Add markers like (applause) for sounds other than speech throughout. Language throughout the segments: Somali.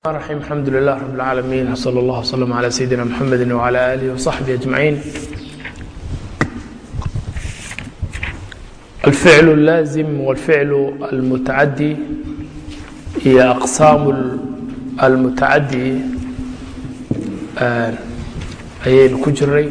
الرحيم الحمد لله رب العالمين وصلى الله وسلم على سيدنا محمد وعلى آله وصحبه أجمعين الفعل اللازم والفعل المتعدي هي أقسام المتعدي ayaynu ku jiray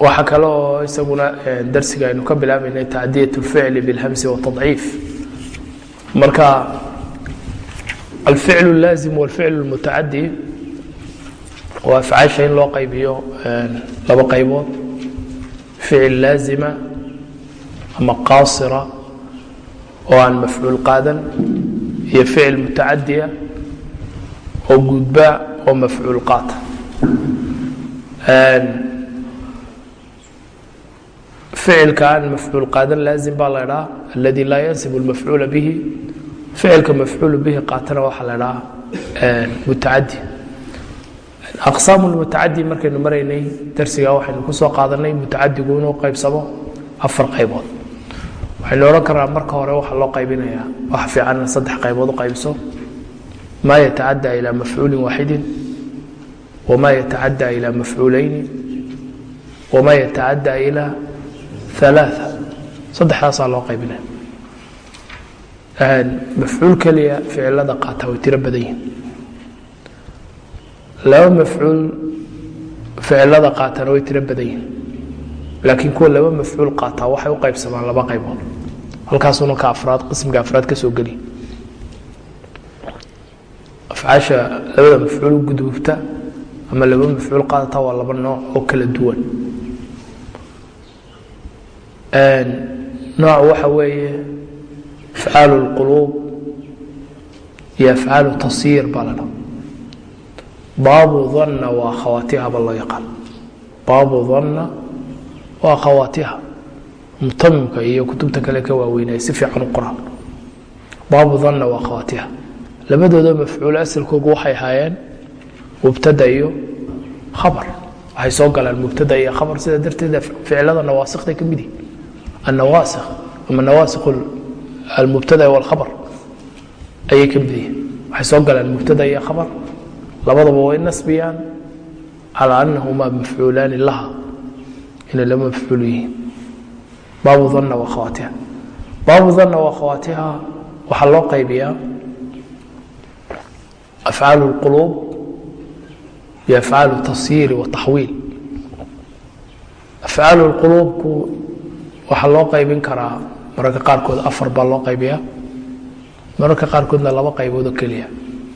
waxaa kale oo isaguna darsiga aynu ka bilaabaynay tacdiyaة الficl bاlhamsi wالتضciif marka alficl الlaazim wاlficl الmutacadi waa afcaasha in loo qaybiyo laba qaybood ficil laazima ama qaasira oo aan mafcuul qaadan iyo ficil mutacadiya oo gudba oo mafcuul qaata ficilkan mafcuul qaadan laazim baa la ydhaha aladii laa yansib mafcuula bihi ficilka mafcuul bihi qaatana waxaa la dhaha mutacadi aqsaam mutacadi markaynu maraynay darsiga waxaynu ku soo qaadanay mutacadigu inuu qaybsamo afar qaybood waxaynu odhan karnaa marka hore waxaa loo qaybinayaa wax fiicanna saddex qaybood u qaybso maa yatacaddaa ilaa mafcuulin waaxidin wamaa yatacaddaa ilaa mafcuulayni wamaa yatacaddaa ilaa aa saddexdaasaa loo qaybina mafcuul keliya ficilada qaata way tiro badan yihiin laba mafcuul ficilada qaatana way tiro badan yihiin laakiin kuwa laba mafcuul qaata waxay u qaybsamaan laba qaybood halkaasuu nalka afraad qismiga afraad ka soo geli afcaasha labada mafcuul u gudubta ama laba mafcuul qaadata kala duwan nooc waxa weeye afcaal اlquluub iyo afcaal tasyiir baa la dhaa baabu danna waa khawaatiha loo yaqaan. Baabu danna waa khawaatiha mutamimka iyo kutubta kale ka waaweynaya si fiican u qoraan baabu danna waa khawaatiha labadooda mafcuul asalkoogu waxay ahaayeen mubtada iyo khabar. Waxay soo galaan mubtada iyo khabar. Sida darteed ficilada nawaasikday ka mid yihiin النواasخ ama nawaasikh almubtada wاlkhabr ayay ka mid yihiin waxay soo galaan mubtada iyo khabar labadaba way nasbiyaan calى anahuma mafcuulaani laha inay laba mafcuul yihiin baabu dhanna wa khawaatiha baabu dhanna wa khawaatiha waxaa loo qaybiyaa afcaal اlquluub iyo afcaal الtasyiiri wالtaxwiil afcaal اlquluubku waxaa loo qaybin karaa mararka qaarkood afar baa loo qaybiyaa. Mararka qaarkoodna laba qayboodoo keliya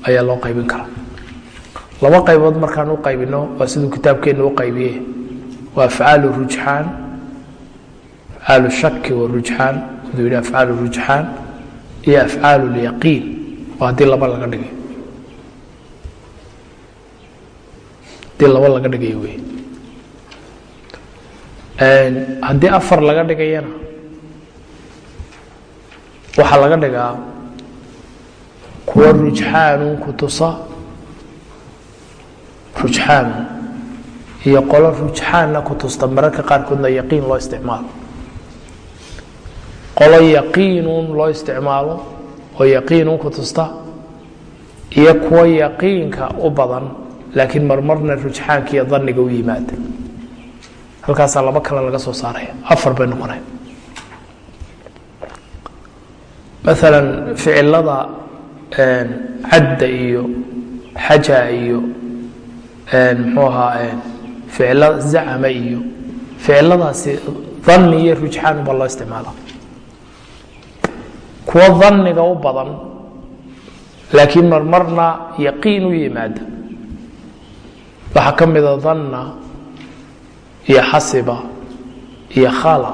ayaa loo qaybin karaa. Laba qaybood markaan u qaybino waa siduu kitaabkeenna u qaybiye waa afcaal rujxaan afcaal shaki warujxaan siduu yidhi afcaal rujxaan iyo afcaal lyaqiin waa haddii laba laga dhigay. Haddii laba laga dhigay wey haddii afar laga dhigayana waxaa laga dhigaa kuwa rujxaanun ku tusa rujxaanun iyo qolo rujxaanna ku tusta mararka qaarkoodna yaqiin loo isticmaalo. Qolo yaqiinun loo isticmaalo oo yaqiinun ku tusta iyo kuwa yaqiinka u badan laakiin marmarna rujxaanka iyo daniga u yimaada halkaasaa laba kale laga soo saaraya afar bay noqonaya maalan ficilada cadda iyo xaja iyo muxuu ahaa ficilada zacama iyo ficiladaasi dhanni iyo rujxaan baa loo isticmaala kuwa dhanniga u badan laakiin marmarna yaqiin u yimaada. Waxaa ka mida dhanna iyo xasiba iyo khala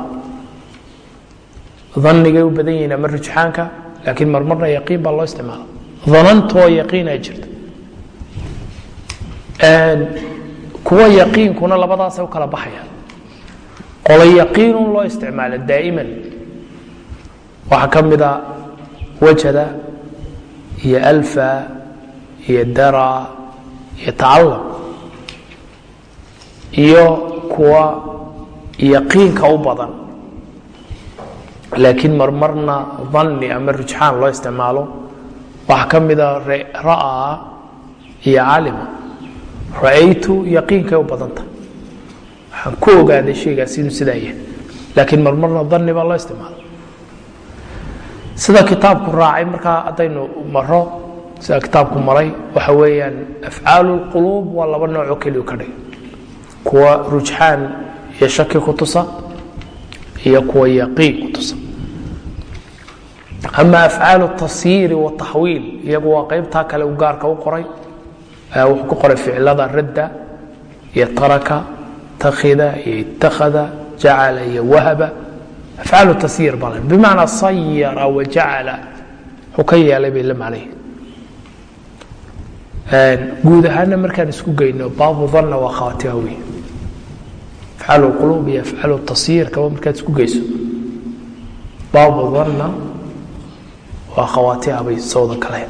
dannigay u badan yihiin ama rujxaanka laakiin marmarna yaqiin baa loo isticmaala. Danantoo yaqiin ay jirta kuwa yaqiinkuna labadaasay u kala baxayaan. Qolo yaqiinun loo isticmaala daa'iman. Waxaa ka mida wajada iyo alfa iyo dara iyo tacalam iyo kuwa yaqiinka u badan. Laakiin marmarna danni ama rujxaan loo isticmaalo waxaa ka mida ra'aa iyo caalima. Ra'aytu yaqiinkay u badanta. Waxaan ku ogaaday shaygaas inuu sidaa yahay. Laakiin marmarna danni baa loo isticmaala sida kitaabku raacay markaa haddaynu maro sida kitaabku maray waxa weeyaan afcaalu lquluub waa laba noocoo keliyu ka dhig kuwa rujxaan iyo shaki ku tusa iyo kuwa yaqiin ku tusa. Ama afcaalu tasyiiri wataxwiil iyagu waa qaybtaa kale u gaarka u qoray wuxuu ku qoray ficilada radda iyo taraka takhida iyo ittakhada jacala iyo wahaba. Afcaalu tasyiir baa bimacnaa sayara wajacala wuxuu ka yeelay bay la macnayihin guud ahaana markaan isku geyno baabu danna waa khaatiha wey afcaalu quluub iyo afcaalu tasyiirkaba markaad isku geyso. Baabu danna waa khawaatiha bay sawda kale.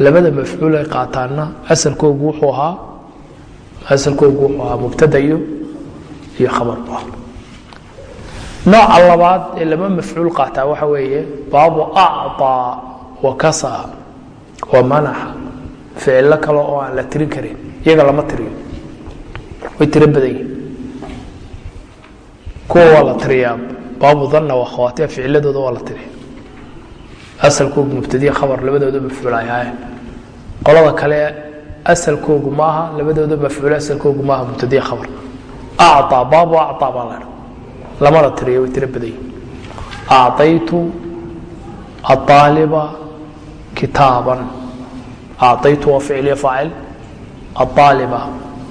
Labada mafcuul ay qaataanna asalkoogu wuxuu ahaa asalkoogu wuxuu ahaa mubtada iyo khabar bu ahaa. Nooca labaad ee laba mafcuul qaataa waxa weeye baabu acطaa wa kasaa wa manaxa. Ficilo kale oo kuwa waa la tiriyaa baabu dhanna waa khawaatiya ficiladooda waa la tiriya asalkoogu mubtadiya khabar labadooda mafcuulayahay qolada kale asalkoogu maaha labadooda mafcuul asalkoogu maaha mubtadiya khabar. Acaa baabu acaa baa la lamana tiriya way tiro badanya acaytu aaaliba kitaaban. Acaytu waa ficiliyo faacil. Aaaliba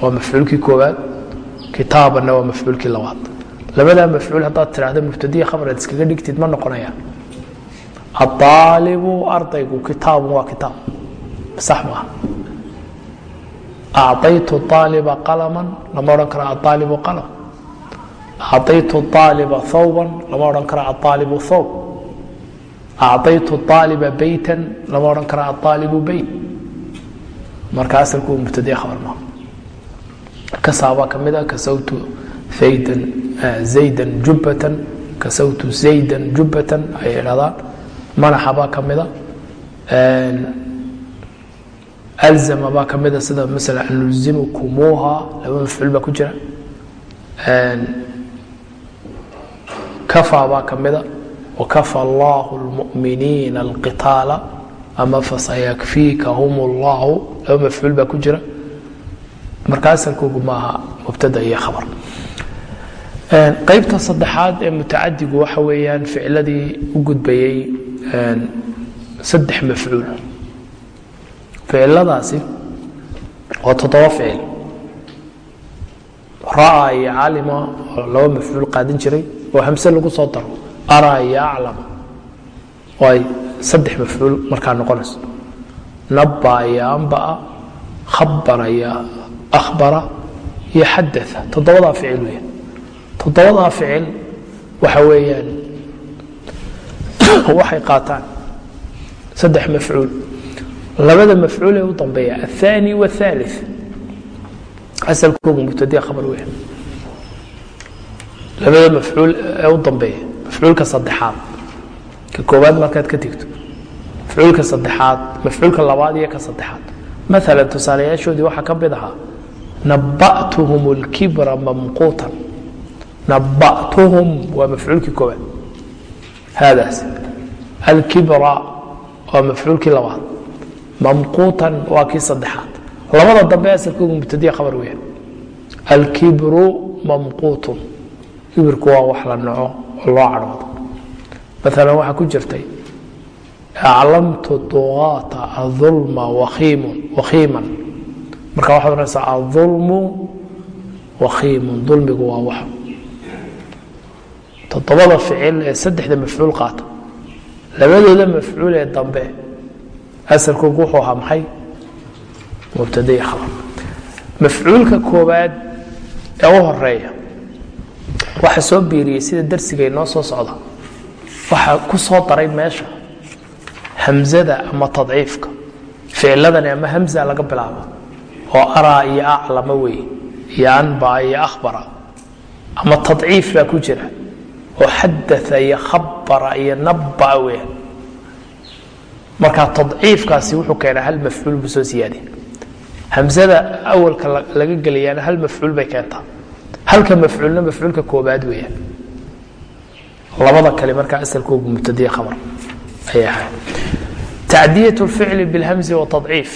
waa mafcuulkii koowaad. Kitaabanna waa mafcuulkii labaad labadaa mafcuul haddaad tiraahdo mubtadiya khabar aad iskaga dhigtid ma noqonaya aalibu ardaygu kitaabu waa kitaab sax maaha acطaytu aaliba qalama lama odhan karo aaalibu qalam acطaytu aaliba hawban lama odhan karo aaalibu hawb acطaytu aaliba beytan lama odhan karo aaalibu beyt marka asalku mubtadiya khabar maaha kasaabaa ka mid a kasawtu aydan zaydan jubbatan kasawtu zaydan jubbatan ayay idhahdaan manaxa baa ka mida alzama baa ka mida sida maala anulzimukumuuha laba mafcuul baa ku jira kafa baa ka mida wakafa allahu lmuminiina alqitaala ama fasayakfiikahum اllahu laba mafcuul baa ku jira marka asalkoogu maaha mubtada iyo khabar qaybta saddexaad ee mutacadigu waxa weeyaan ficladii u gudbayey saddex mafcuul. Ficiladaasi waa toddoba ficil. Ra'a iyo calima oo laba mafcuul qaadan jiray oo hamse lagu soo daro. Araa iyo aclama oo ay saddex mafcuul markaa noqonayso. Nabba iyo ambaa khabara iyo akhbara iyo xadaa toddobadaa ficil weeyaan toddobadaa ficil waxa weeyaan (coughs) waxay qaataan saddex mafcuul labada mafcuul ee u dambeeya aلثaني والثالث asalkoogu mubtadiya khabar weya labada mafcuul ee u dambeeya mafcuulka saddexaad ka koowaad markaad ka tegto mafcuulka saddexaad mafcuulka labaad iyo ka saddexaad maala tusaalayaashoodii waxaa ka mid ahaa naba'tuhum اlkibra mamquutan naba'tuhum waa mafcuulkii koowaad haadaas alkibra waa mafcuulkii labaad mamquutan waa kii saddexaad labada dambe asalkoogu mubtadiya khabar weya alkibru mamquutun kibirku waa wax la naco oo loo cadhoodo maalan waxaa ku jirtay aclamtu dugaata aulma wakhiiman marka waxaad ohanaysaa aulmu wakhiimun dulmigu waa wax toddobada ficil ee saddexda mafcuul qaata labadooda mafcuul ee dambe asalkoogu wuxuu ahaa maxay? Mubtadai khabar mafcuulka koowaad ee u horreeya waxa soo biiriyey sida darsiga inoo soo socda. Waxaa ku soo daray meesha hamzada ama tadciifka. Ficiladani ama hamza laga bilaabo oo araa iyo aclama wey iyo anbaa iyo akhbara ama tadciif baa ku jira oo xadaa iyo khabara iyo nabaa weeyaan marka tadciifkaasi wuxuu keenaa hal mafcuul buu soo siyaadiya hamsada awalka laga gelayaana hal mafcuul bay keentaa halka mafcuulna mafcuulka koobaad weeyaan labada kale markaa asalkoogu mubtadiya khabar ayay ahayd tacdiyat lficli bilhamzi watadciif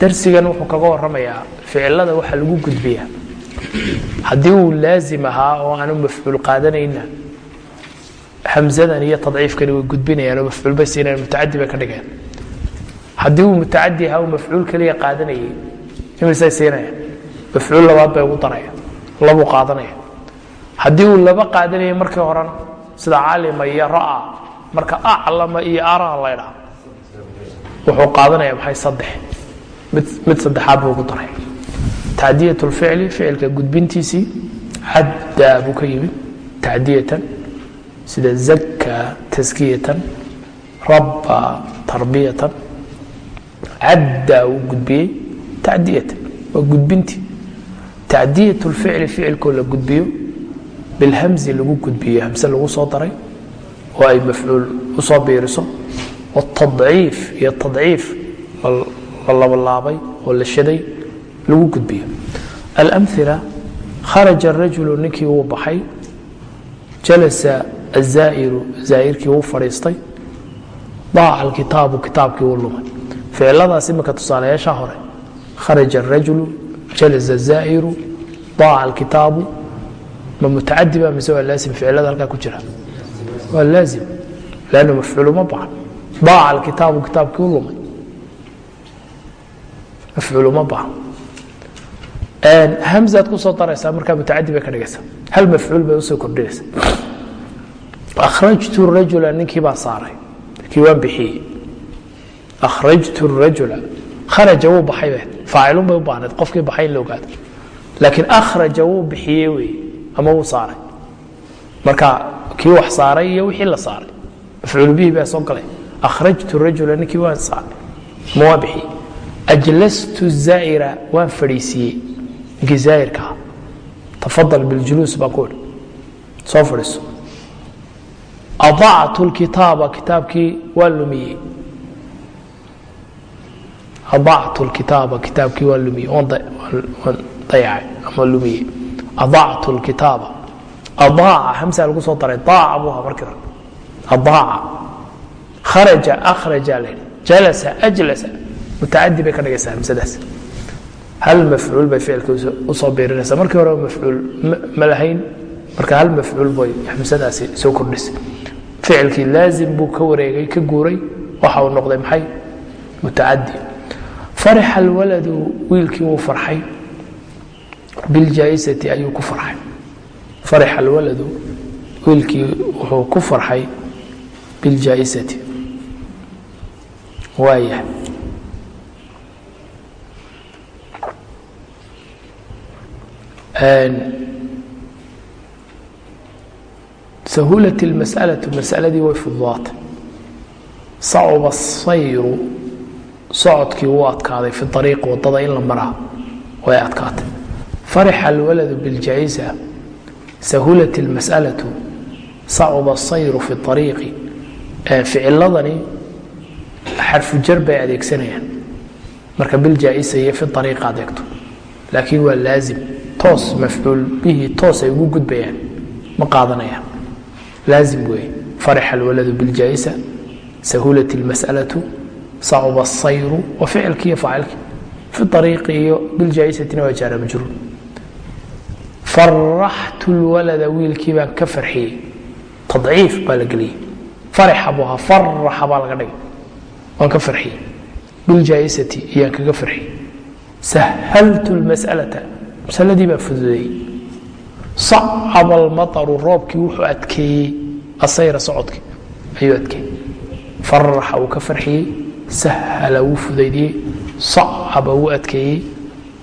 darsigan wuxuu kaga waramayaa ficilada waxa lagu gudbiyaa haddii uu laazim ahaa oo aanu mafcuul qaadanayna hamzadan iyo tadciifkani way gudbinayaan oo mafcuul bay siinayaan mutacadi bay ka dhigeen haddii uu mutacadi ahaa uu mafcuul keliya qaadanayay imisay siinayaan. Mafcuul labaad bay ugu darayaan labuu qaadanaya haddii uu laba qaadanayay markii horena sida calima iyo ra'a marka aclama iyo ara laydhaa wuxuu qaadanaya maxay saddex? Mid saddexaad buu ugu daray. Tacdiyat lficli ficilka gudbintiisii caddaa buu ka yimid tacdiyatan sida zaka taskiyatan rabba tarbiyatan caddaa uu gudbiyey tacdiyatan waa gudbintii tacdiyat lficli ficilkoo la gudbiyo bilhamzi lagu gudbiyo hamse lagu soo daray oo ay mafcuul u soo biiriso tadciif iyo tadciif la labalaabay oo la shaday lagu gudbiyo. Alamila kharaja rajulu ninkii wuu baxay jalasa azaa'iru zaa'irkii wuu fadhiistay daaca alkitaabu kitaabkii wuu lumay ficiladaas imika tusaalayaasha hore kharaja arajulu jalasa azaa'iru daaca alkitaabu ma mutacadi ba mise waa laazim ficilada halkaa ku jira waa laazim lannu mafcuulu ma baxan daaca alkitaabu kitaabkii u lumay mafcuulu ma baxan hamzaad ku daraysaa markaa mutacadi bay ka dhigaysaa hal mafcuul bay u soo kordhinaysaa akhrajtu rajula ninkii baa saaray ninkii waan bixiyey akhrajtu rajula kharaja wuu baxay be faacilun bay u baahnayd qofkii baxay in la ogaado laakiin akhraja wuu bixiyey wey ama wuu saaray marka kii wax saaray iyo wixii la saaray mafcuul baa soo galay akhrajtu rajula ninkii waan saaray ma waa bixiyey ajlastu zaa'ira waan fadhiisiiyey ninkii zaa'irka tafadal biljuluus baan ku idhi soo fadhiiso adactu lkitaaba kitaabkii waan lumiyey adactu lkitaaba kitaabkii waan lumiyey waan dayacay ama lumiyey adactu lkitaaba adaaca hamsa lagu soo daray daaca buu ahaa markii hore adaaca kharaja akhraja la jalasa ajlasa mutacadi bay ka dhigaysaa hamsadaas hal mafcuul bay ficilka u soo biirinaysaa markii hore mafcuul ma lahayn marka hal mafcuul bay hamsadaasi soo kordhisay ficilkii laazim buu ka wareegay ka guuray waxa uu noqday maxay? Mutacadi farixa alwaladu wiilkii wuu farxay. Biljaaisati ayuu ku farxay. Farixa alwaladu wiilkii wuxuu ku farxay biljaaisati waaya sahulat اlmasأlaةu masaladii way fududaatay sacuba الsayru socodkii wuu adkaaday fi ariiq wadada in la maraa way adkaatay farixa alwaladu biاljaa'isa sahulat اlmasأlaةu sacuba الsayru fi ariiqi ficiladani xarfujar bay adeegsanayaan marka biljaaisa iyo fi ariiqa adeegto laakiin waa laazim toos mafcuul bihi toos ay ugu gudbayaan ma qaadanayaan laazim weeye farixa alwaladu biljaaisa sahulat اlmasأlaةu sacuba الsayru wa ficilki iyo faacilki fi ariiqi iyo biljaa'isatina waa jaara majruur faraxtu اlwalada wiilkii baan ka farxiyey tadciif baa la geliyey farixa buu ahaa faraxa baa laga dhigay waan ka farxiyey biljaaisati iyaan kaga farxiyey sahaltu lmas'alata masaladii baan fududeeyey sacaba almataru roobkii wuxuu adkeeyey asayra socodkii ayuu adkeeyey. Faraxa wuu ka farxiyey sahala wuu fudaydiyey sacaba wuu adkeeyey.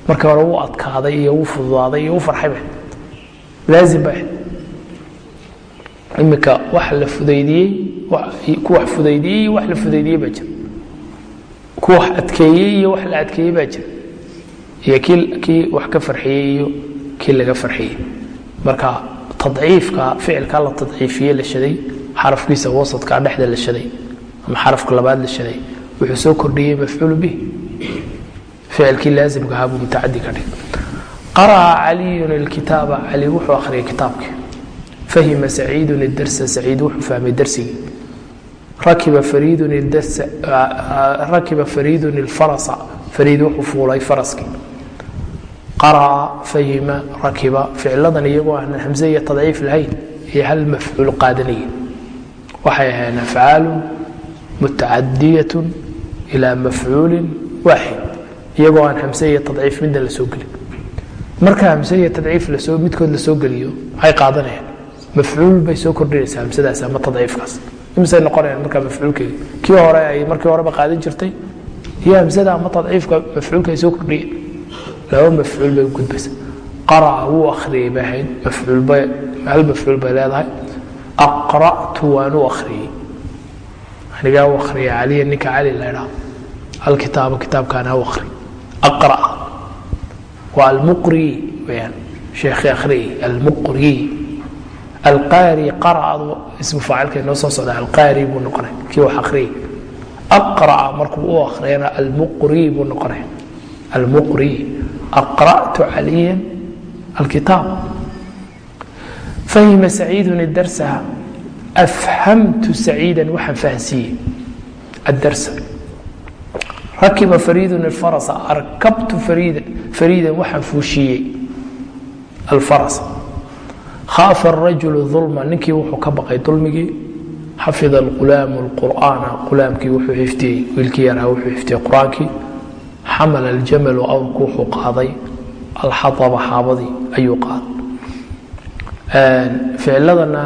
Markii hore wuu adkaaday iyo wuu fududaaday iyo wuu farxayba laazim ba imika wax la fudaydiyey ku wax fudaydiyey iyo wax la fudaydiyey baa jira. Ku wax adkeeyey iyo wax la adkeeyey baa jira. Iyo kii kii wax ka farxiyey iyo kii laga farxiyey marka tadciifka ficilkaa la tadciifiye la shaday xarafkiisa wasadkaa dhexda la shaday ama xarafka labaad la shaday wuxuu soo kordhiyey mafcuulu bih. Ficilkii laasimka ahaa buu mutacadi ka dhig qara'a caliyun ilkitaaba cali wuxuu akhriyay kitaabkii. Fahima saciidun idarsa saciid wuxuu fahmay darsigii. Rakiba fariidun ilfarasa fariid wuxuu fuulay faraskii qara'a fahima rakiba ficiladan iyagoo aan hamse iyo tadciif lahayn iyo hal mafcuul qaadanaya waxay ahayn afcaalu mutacadiyatun ilaa mafcuulin waaxid iyagoo aan hamse iyo tadciif midna la gelin. Marka hamse iyo tadciif midkood la geliyo maxay qaadanayaan. Mafcuul bay soo kordhinaysaa hamsadaas ama tadciifkaas. Imisay noqonayaan markaa mafcuulkeeda kii hore ay markii horeba qaadan jirtay iyo hamsada ama tadciifka mafcuulka ay soo kordhiyeen laba mafcuul bay gudbaysa qara'a wuu akhriyey bay ahayd mafcuulbay hal mafcuul bay leedahay. Aqra'tu waan u akhriyey. Anigaa u akhriyay caliya ninka cali la idhaha alkitaaba kitaabkaana u akhri aqra'a. Waa almuqri weyaan sheekhi akhriyey almuqri. Alqaari qara'adu ismu faacilka inoo soo socda alqaari buu noqonay. Kii wax akhriyey. Aqra'a markuu u akhriyana almuqri buu noqonay. Almuqri aqra'tu caliya alkitaab fahima saciidun idarsa afhamtu saciidan waxaan fahansiiyey addarsa rakiba fariidun alfarasa arkabtu fariidan waxaan fuushiiyey alfarasa khaafa arajulu ulma ninkii wuxuu ka baqay dulmigii xafida alqulaamu alqur'aana qulaamkii wuxuu xifdiyey wiilkii yaraa wuxuu xifdiyey qur'aankii xamala aljamalu awrku wuxuu qaaday alxaaba xaabadii ayuu qaaday ficiladana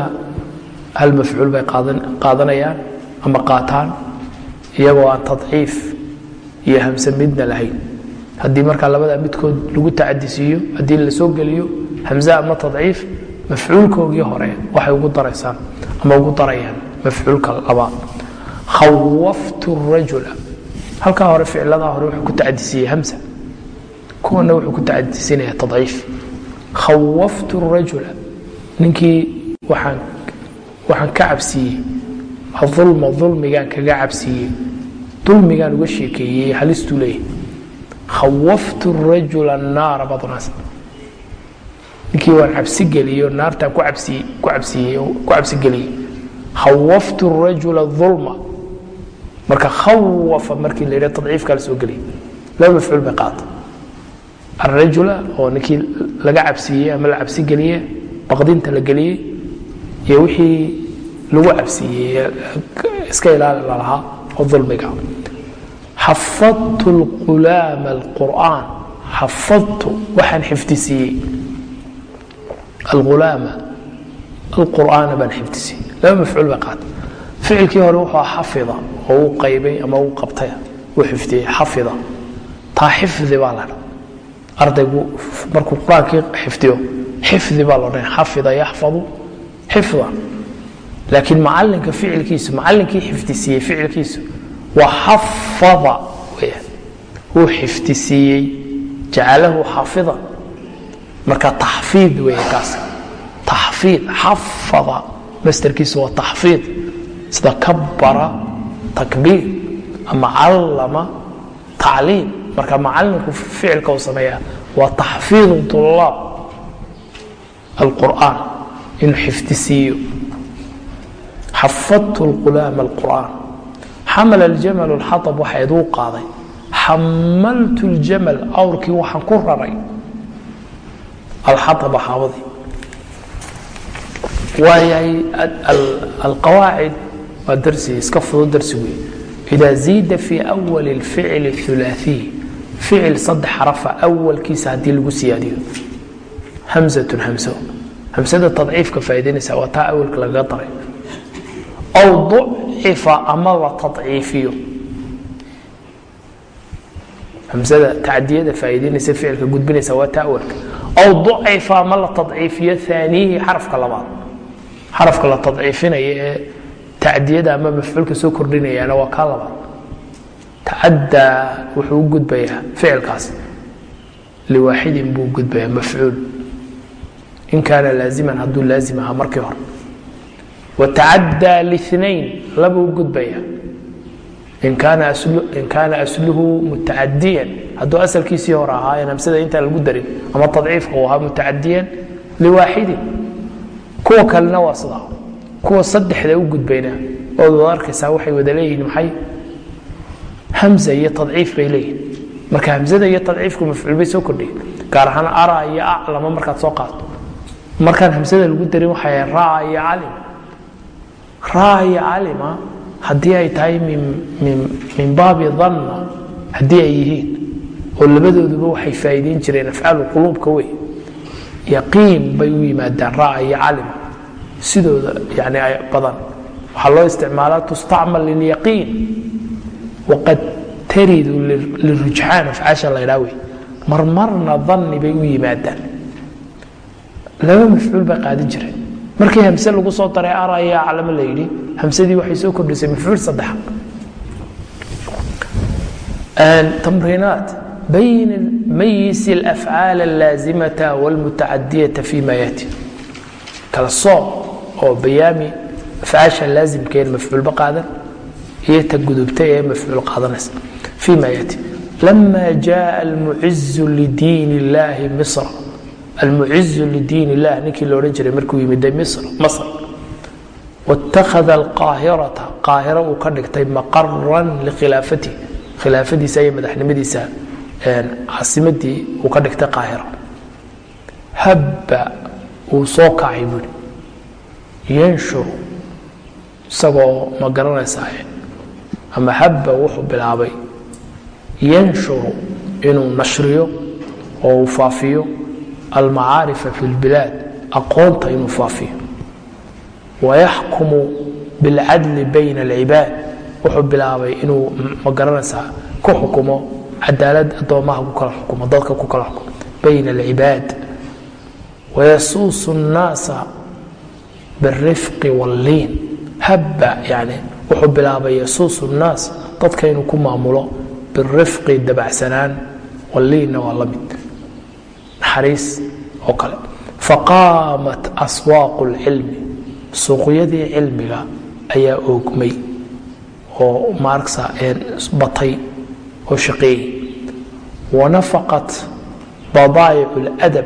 hal mafcuul bay qaadanayaan ama qaataan iyagoo aan tadciif iyo hamse midna lahayn haddii markaa labadaa midkood lagu tacadisiiyo haddii la soo geliyo hamse ama tadciif mafcuulkoogii hore waxay ugu daraysaan ama ugu darayaan mafcuulka labaad khawaftu rajula halkaa hore ficladaa hore wuxuu ku tacadisiiyey hamsa kuwana wuxuu ku tacadisinaya tadciif. Khawaftu rajula. Ninkii waxaan waxaan ka cabsiiyey. Aulma ulmigaan kaga cabsiiyey. Dulmigaan uga sheekeeyey halistuu leeyahy khawaftu rajula naara badnaas. Ninkii waan cabsi geliyo naartaan ku cabsigeliyey khawaftu rajula ulma marka khawafa markii la yidha tadciifkaa la soo laba mafcuul bay qaata alrajula oo ninkii laga cabsiiyey ama la cabsi geliye baqdinta la geliyey iyo wixii lagu cabsiiyey iska ilaali lalahaa oo ulmiga xafadtu lqulaama alqur'aan. Xafadtu waxaan xifdisiiyey. Alulaama alqur'aana baan xifdisiiyey. Laba mafcuul bay qaata ficilkii hore wuxuu xafida oo uu qaybay ama uu qabtay. Uu xifdiyey xafida taa xifdi baa ladha ardaygu markuu qur'aankii xifdiyo xifdi baa lodhan xafida yaxfadu xifda. Laakiin macalinka ficilkiisu macalinkii xifdisiiyey ficilkiisu waa xafada wuu xifdisiiyey jacalahu xafida. Marka taxfiid wey kaas. Taxfiid xafada masterkiisu waa taxfiid sida kabara takbiir ama callama tacliim. Marka macalinku ficilka uu sameeya waa taxfiidu tulaab alqur'aan inuu xifdisiiyo xafadtu lqulaama alqur'aan. Xamal aljamalu lxaab waxa iduu qaaday. Xamaltu ljamal awrkii waxaan ku raray. Alxaaba xaabadii waayahay alqawaacid waa darsi iska fudud darsi wey ida ziida fi awali اlficl الثulaaثiy ficil saddex xarafa awalkiisa haddii lagu siyaadiyo hamzatun hamso hamsada tadciifka faa'idaynaysa waa taa awalka lagaga daray aw ducifa ama la tadciifiyo hamsada tacdiyada faa'idaynaysa ficilka gudbinaysa waa taa awalka aw ducifa ama la tadciifiyo aaniyihi xarafka labaad xarafka la tadciifinaya ee tacdiyada ama mafcuulka soo kordhinayaana waa kaa labaad. Tacaddaa wuxuu u gudbayaa ficilkaas. Liwaaxidin buu gudbayaa mafcuul. In kaana laaziman hadduu laazim ahaa markii hore. Watacaddaa linayn labuu gudbaya in kaana asluhu mutacadiyan hadduu asalkiisii hore ahaa hamsada intaan lagu darin ama tadciifka uu ahaa mutacadiyan liwaaxidin kuwa kalena waa sidaa kuwa saddexda u gudbayna ood wada arkaysaa waxay wada leeyihiin maxay? Hamza iyo tadciif bay leeyihiin marka hamzada iyo tadciifku mafcuul bay soo kordhiyen gaar ahaan ara iyo aclama markaad soo qaato markaan hamsada lagu darin waxay raa iyo calima raa iyo calima haddii ay tahay min baabi danna haddii ay yihiin oo labadooduba waxay faa'iideyn jireen afcaalu quluubka wey yaqiin bay u yimaadaan raa iyo calima sidooda yani badan. Waxaa loo isticmaalaa tustacmal lilyaqiin. Waqad taridu lirujxaan afcaasha la ydhaa wey marmarna danni bay u yimaadaan. Laba mafcuul bay qaadan jireen markii hamse lagu soo daray ara iyo aclamo la yidhi hamsadii waxay soo kordhisay mafcuul saddexa tamriinaat bayn mayis alafcaal allaazimata walmutacadiyata fi ma yaati. Kala soob oo bayaami afcaasha laazimkeen mafcuulba qaadan iyo ta gudubtay ee mafcuul qaadanaysa. Fi ma yaati lama jaa almucizu lidiin illahi misra. Almucizu lidiin illah ninkii la odhan jiray markuu yimiday misr masr wاtakhada alqaahirata qaahira uu ka dhigtay maqaran likhilaafati khilaafadiisa iyo madaxnimadiisa caasimadii uu ka dhigtay qaahira. Habba uu soo kacay buuri yanshuru isagoo ma garanaysaa ama habba wuxuu bilaabay yanshuru inuu nashriyo oo uu faafiyo almacaarifa fi lbilaad aqoonta inuu faafiyo. Wayaxkumu bilcadli bayna alcibaad wuxuu bilaabay inuu ma garanaysaa ku xukumo cadaalad addoomaha ku kala xukumo dadka ku kala xukumo bayna alcibaad. Wayasuusu الnaasa birifqi wlliin habba yani wuxuu bilaabay yasuus nnaas dadka inuu ku maamulo birifqi dabacsanaan wlliinna waa la mid naxariis oo kale faqaamat aswaaqu اlcilmi suuqyadii cilmiga ayaa oogmay oo maarksa batay oo shaqeeyey wanafaqat badaayic اladab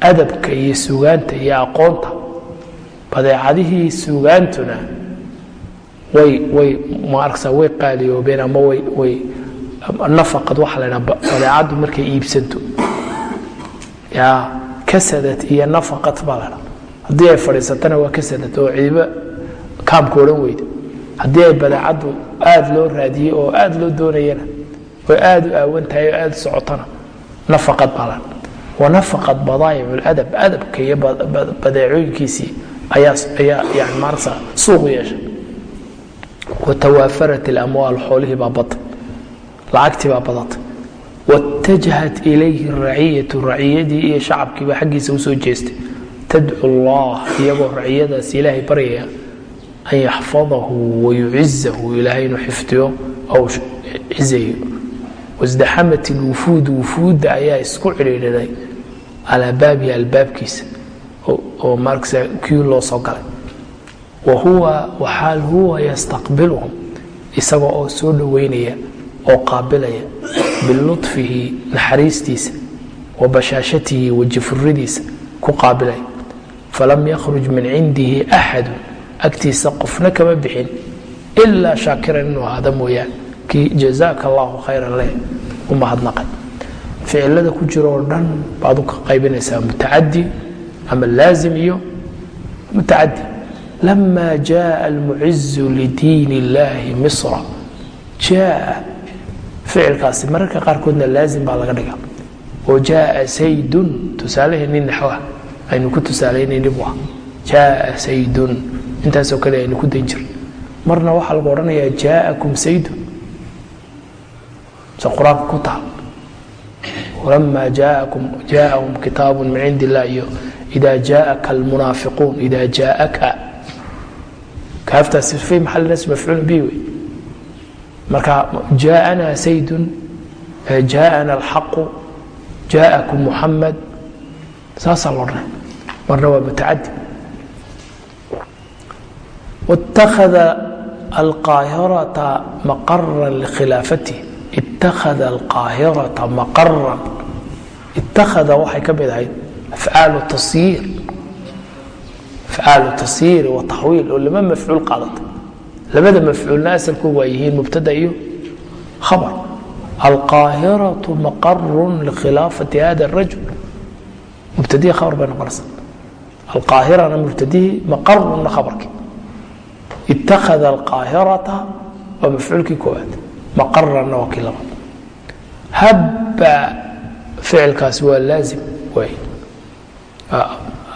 adabka iyo sugaanta iyo aqoonta badeecadihii sugaantuna way way maaragsa way qaaliyoobeen ama way way nafaqad waxaa la ydhaha badeecaddu markay iibsanto. Yaa kasadad iyo nafaqad baa la dhaa haddii ay fadhiisatana waa kasadad oo ciibo kaamka odhan weyda haddii ay badeecaddu aada loo raadiyey oo aada loo doonayana oo aada u aawan tahay oo aada u socotana nafaqad baa la dhaa wanafaqad badaa'icu ladab adabka iyo badeecooyinkiisii ayaa ayaa yani maaragsa suuq yeeshay watawaafarat اlamwaal xoolihii baa batay lacagtii baa badatay wاtajahat ilayhi raciyatu raciyadii iyo shacabkiiba xaggiisa usoo jeestay tadcu اllah iyagoo raciyadaas ilaahay baryaya an yaxfadahu wayucizahu ilaahay inuu xifdiyo ou cizayo wasdaxamat اlwufuud wufuudda ayaa isku cidhiidhiday calaa baabihi albaabkiisa oo marksa kii loo soo galay. Wahuwa waxaal huwa yastaqbiluhum isaga oo soo dhoweynaya oo qaabilaya bilutfihi naxariistiisa wa bashaashatihi wajifuridiisa ku qaabilaya falam yakhruj min cindihi axadu agtiisa qofna kama bixin ilaa shaakiran inuu ahaada mooyaan kii jazaaka allahu khayran leh u mahadnaqay. Ficilada ku jiro oo dhan baad u ka qaybinaysaa mutacadi ama laazim iyo mutacadi lama jaءa almucizu lidiin اllahi misra jaaa ficilkaasi mararka qaarkoodna laazim baa laga dhiga oo jaaa saydun tusaalaheenii naxwa aynu ku tusaalaynayni bu ah jaaa saydun intaasoo kale aynu ku dayn jirn marna waxaa lagu odhanayaa jaa'akum saydun se qur-aanka ku taal lama jaءahum kitaabu min cindi illah iyo ida jaaka almunaafiquun ida jaaaka kaaftaas i maas mafcuul bi wey marka jaaana saydun jaaana alxaqu jaa'aku muxamed saasaa lo marna waa mutacadi wاtakhada alqaahirata maqara likhilaafati ittakhada alqaahirata maqaran ittakhada waxay ka mid ahayd afcaal tasyiir afcaal tasyiiri wa tahwiil oo lama mafcuul qaadata labada mafcuulna asalku waa yihiin mubtada iyo khabar alqaahiratu maqarun likhilaafati hada rajul mubtadihii khabar bay noqonaysa alqaahirana mubtadihii maqarunna khabarkii ittakhada alqaahirata waa mafcuulkii koowaad maqaranna waa kii labaad habba ficilkaasi waa laazim waaye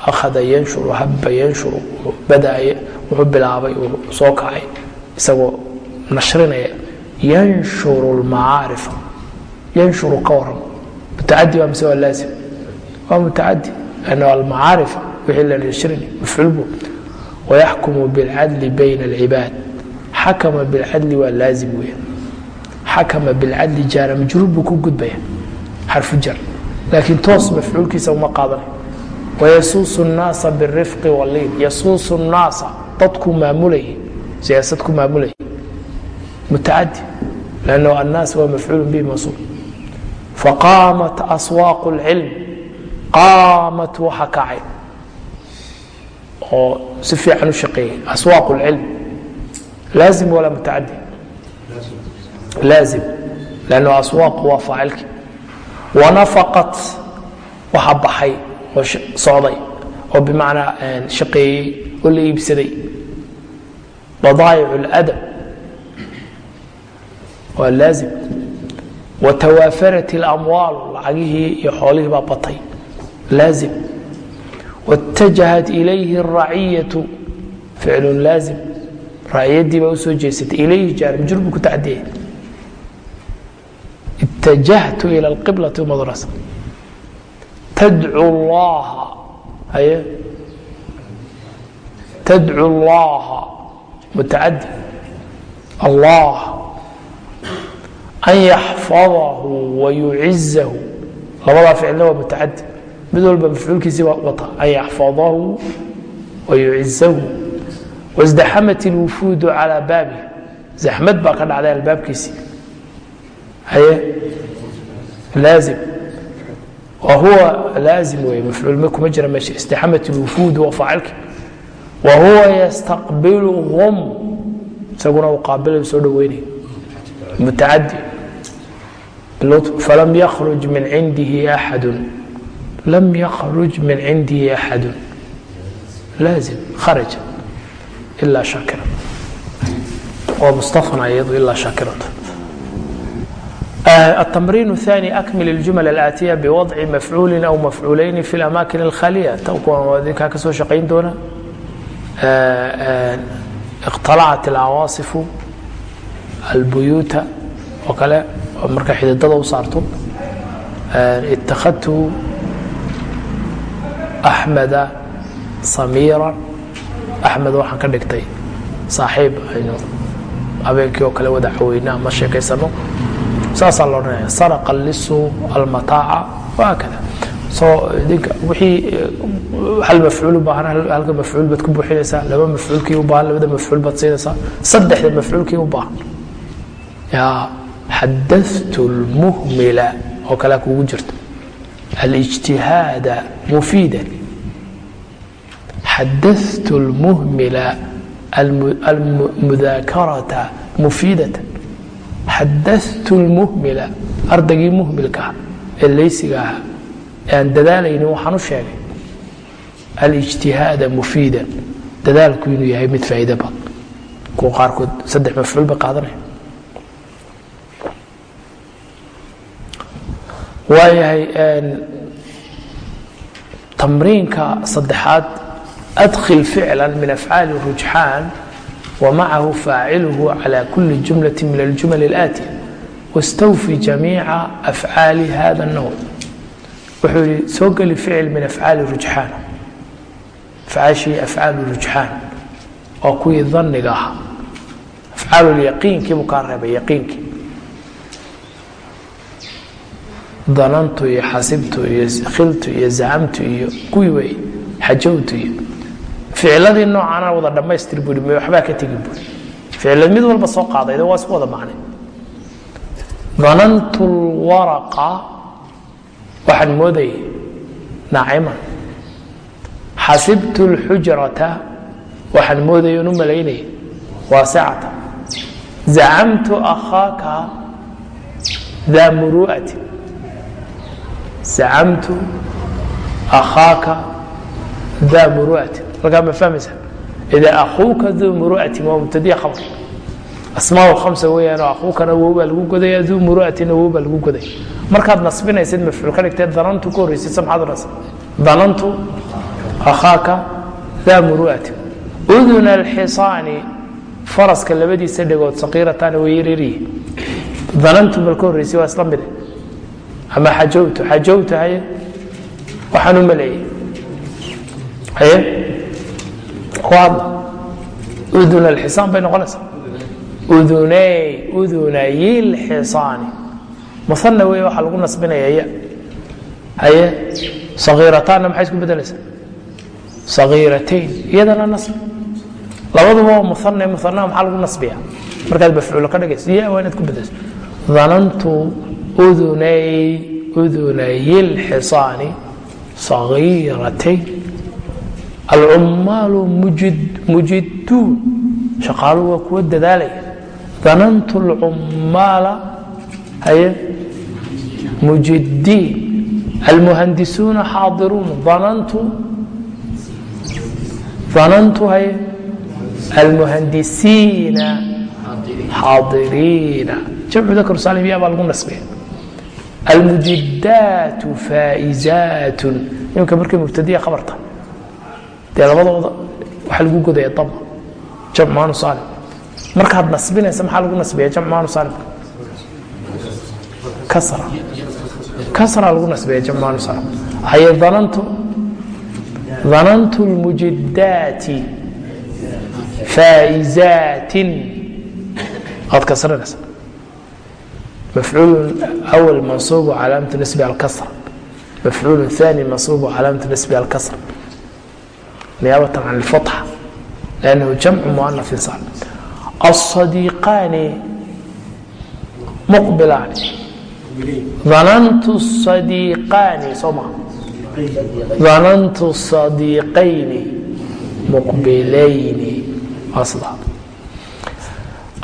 akhada yanshuru habba yanshuru badaa wuxuu bilaabay uu soo kacay isagoo nashrinaya yanshuru lmacaarifa yanshuru ka waran mutacadi mise waa laazim waa mutacadi lanna almacaarifa wixii la nashrinay mafcuul buu wayaxkumu bilcadli bayna alcibaad xakama bilcadli waa laazim weya xakama bilcadli jaara majruur buu ku gudbaya xarfu jar laakiin toos mafcuulkiisa uma qaadanayo wayasuusu الnaasa birifqi waliin yasuusu الnaasa dadku maamulayay siyaasad ku maamulayay mutacadi lann annaas waa mafcuul bihi masuul faqaamat aswaaq اlcilm qaamat waxa kacay oo si fiican u shaqeeyey aswaaq اlcilm laazim walaa mutacadi laazim lann aswaaq waa faacilki wanafaqat waxa baxay oo socday oo bimacnaa shaqeeyey oo la iibsaday badaa'ic اladab waa laazim watawaafarat اlamwaal lacagihii iyo xoolihii baa batay laazim wاtajahat ilayhi الraciyatu ficlu laazim raciyadii baa usoo jeesatay ilayhi jaar majruur buu ku tacdiyay itajahtu ilى اlqiblati madrasa tadcu llaha haye? Tadcu llaha mutacadi allah an yaxfadahu wayucizahu labadaa ficilna waa mutacadi mid walba mafcuulkiisii wata. An yaxfadahu wayucizahu wasdaxamat اlwufuudu calى baabi zaxmad baa ka dhacday albaabkiisii haye? Laazim wahuwa laazim wey mafcuul kuma jira meesha. Istaxamat اlwufuud waa faacilki wahuwa yastaqbiluhum isaguna uu qaabilay soo dhaweynay mutacadi falam yakhruj min cindihi axadu lam yakhruj min cindihi axadu laazim kharaja ilaa shaakira waa mustafna iyadu ilaa shaakirata التمرين الثاني أكمل الجمل الآتية بوضع مفعول أو مفعولين في الأماكن الخالية kaa kasoo shaqayn doona اقطلعت العواaصف البيuuت oo kale marka xididada u saarto اتakhadت أحمد صميرا أحmed waxaan ka dhigtay صaaxiib aynu habeenkii oo kale wada caweyna ama sheekaysano saasaa lo odhanaya saraqa lisu almataaca wahaakada so idinka wixii hal mafcuul u baahan halka mafcuul baad ku buuxinaysaa laba mafcuulkii u baahan labada mafcuul baad siinaysaa saddexda mafcuulkii u baahan. Ya xadatu lmuhmila oo kalea kugu jirta alijtihaada mufiidan xadatu lmuhmila almudaakarata mufiidatan xadatu lmuhmila ardaygii muhmilkaah ee laysiga ahaa ee aan dadaalaynin waxaan u sheegay alijtihaada mufiidan dadaalku inuu yahay mid faa'iida badan kuwa qaarkood saddex mafcuul bay qaadanaya waayahay tamriinka saddexaad adkhil ficla min afcaali rujxaan ومعه فاaعله على كل جملة من الجمل الآتية واstوفي جaميiع أفعاaل hذا النوع wuxuu yihi soo geli فicل min أفعاaل رuجحاan أفعاaشhii أفعاaل رuجحاan waa kuwii ظaniga ahaa أفعاaل اليقيinkii buu kaa reebay يقيinkii danantu iyo xasibtu iyo khiltu iyo zacamtu iyo kuwii wey xajowtu iyo ficiladii noocaana wada dhammaystir buui m waxbaa ka tegi buui ficilad mid walba soo qaadayda waa isku wada macnay danantu lwaraqa waxaan moodayay naaciman xasibtu lxujrata waxaan moodaya on u malaynaya waasicata zacamtu akhaaka daa muru'atin zacamtu akhaaka daa muru'atin markaa ma fahmaysa ida akuuka duu muru'atin waa mubtadiya khabar asmaa khamsa weeyaan oo akuukana wow baa lagu godaya duu muru'atina wow baa lagu godaya markaad nasbinaysid mafcuul ka dhigtee danantu ka horreysaysa maxaad odhanaysa danantu akhaaka daa muru'atin. Uduna alxisaani faraska labadiisa dhegood saqiirataani way yaryaryihi danantu bal ka horreysay waa isla mide ama xajowtu xajowtu haye waxaan u maleeyey haye uduna alxisaan bay noqonaysaa udunay udunayi lxisaani muana wey waxaa lagu nasbinaya ya haye sakiirataanna maxay isku bedelaysaa sakiiratayn iyadana nasb labaduba waa muane muanaha maxaa lagu nasbiya markaad mafcuulo ka dhigayso ya waa inaad ku bedesho danantu udunay udunayi lxisaani sakiiratayn alcummaalu mujiduun shaqaaluhu waa kuwa dadaalaya. Danantu lcummaala haye mujidiin almuhandisuuna xaadiruun danantu danantu haye almuhandisiina xaadiriina. Jamcu dakr salim ya baa lagu nasbiya almujidaatu faa'izaatun. Imika markay mubtadiya khabarta dee labadooda waxa lagu godaya dama jamc maanusalim markaad nasbinaysa maxaa lagu nasbiya jamc maanusalimka kasra. Kasra lagu nasbiya jamc maanusalim haye dhanantu dhanantu lmujiddaati faa'izaatin aad kasrinaysa. Mafcuul awal mansuubu calaamatu nasbi alkasra mafcuul ثani mansuubu calaamatu nasbi alkasra نيابة عن الفتحة لأنه جمع مؤنث سالم الصديقان مقبلان ظننت الصديقان صمع ظننت الصديقين مقبلين أصلا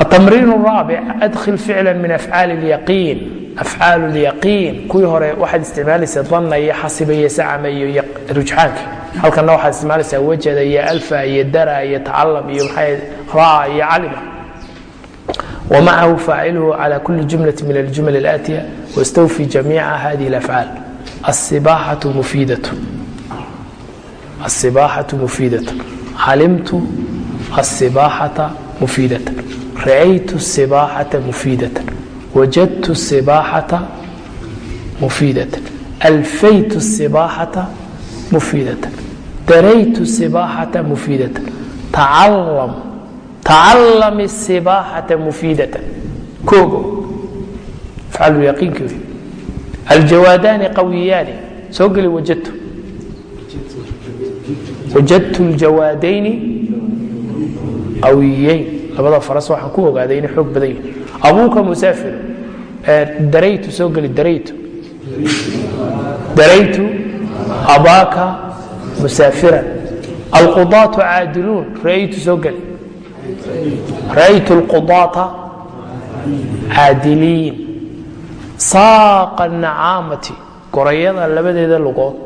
التمرين الرابع أدخل فعلا من أفعاal اليقين أفعاal اليقين kuwii hore waxaad isticmaalaysaa dana iyo xasiba iyo sacama iyo rujxaanka halkana waxaad isticmaalaysaa wajada iyo alfa iyo dara iyo tacalam iyo maxay raa iyo calima ومعه فاعله على كل جملة من الجمل الآتية واستوفي جميع هذه الأفعال السباحة مفيدة السباحة مفيدة علمت السباحة مفيدة رأيت السباحة مفيدة وجدت السباحة مفيدة ألفيت السباحة مفيدة دريت السباحة مفيدة تعلم تعلم السباحة مفيدة كوغو فعلوا يقين كوي الجوادان قويان سوقلي وجدت وجدت الجوادين قويين labada faras waxaan ku ogaaday inay xoog badan yihin abuuka musaafir daraytu soo geli daraytu. Daraytu abaaka musaafiran alqudaatu caadiluun ra'aytu soo geli. Ra'aytu alqudaata caadiliin. Saaqa nacaamati gorayada labadeeda lugood.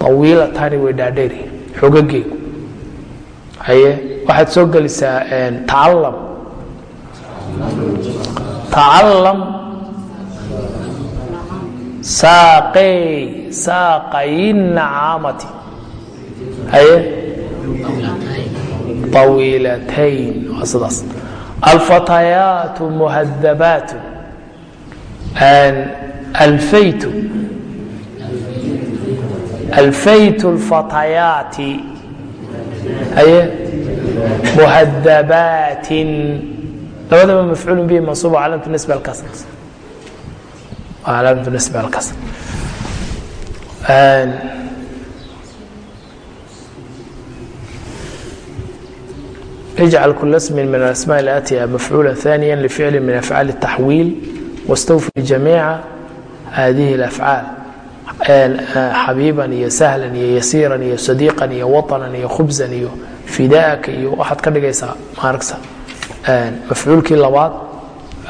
Tawiilatani way dhaadheeri xogageegu. Haye waxaad soo gelisaa tacalam tacalam saaqey saaqay nacaamati haye طawiilatayn waa sidaas alfatayaatu muhadabaatu alfaytu alfaytu اlfatayaati haye muhadabaatin labadaba mafcuul bihi mansuub calaamatu nisba alkasr calaamatu nisba alkasr اجعل كل اسم من الأسماء الآتية مفعولا ثانيا لفعل من أفعال التحويل واستوفي جميع هذه الأفعال xabiiban iyo sahlan iyo yasiiran iyo sadiiqan iyo waطanan iyo khubsan iyo fidaaka iyo waxaad ka dhigaysaa maaragsa mafcuulkii labaad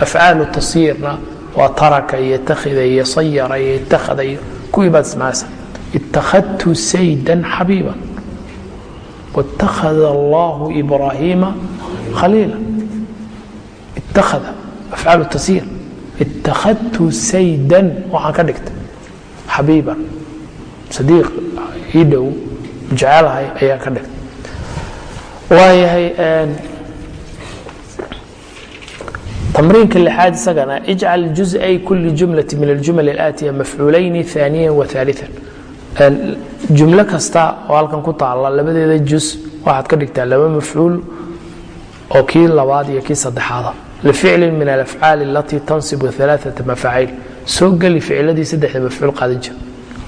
afcaalu tasyiirna waa taraka iyo takhida iyo sayara iyo ittakhada iyo kuwii baad ismacaysa ittakhadtu saydan xabiiban wاtakhada allahu ibraahiima khaliila. Ittakhada afcaalu tasyiir ittakhadtu saydan waxaan ka dhigtay. Xabiiban sadiiq ii dhow jecelahay ayaan ka dhigtay. Waayahay tamriinka lixaad isagana ijcal juzay kuli jumlati min aljumal اlaatiya mafcuulayni ثaaniya وaثaaliثa jumlo kasta oo halkan ku taala labadeeda juz waxaad ka dhigtaa laba mafcuul oo kii labaad iyo kii saddexaada lficli min alafcaal alatii tansib aaaa mafaaciil soo geli ficiladii saddexda mafcuul qaadan jira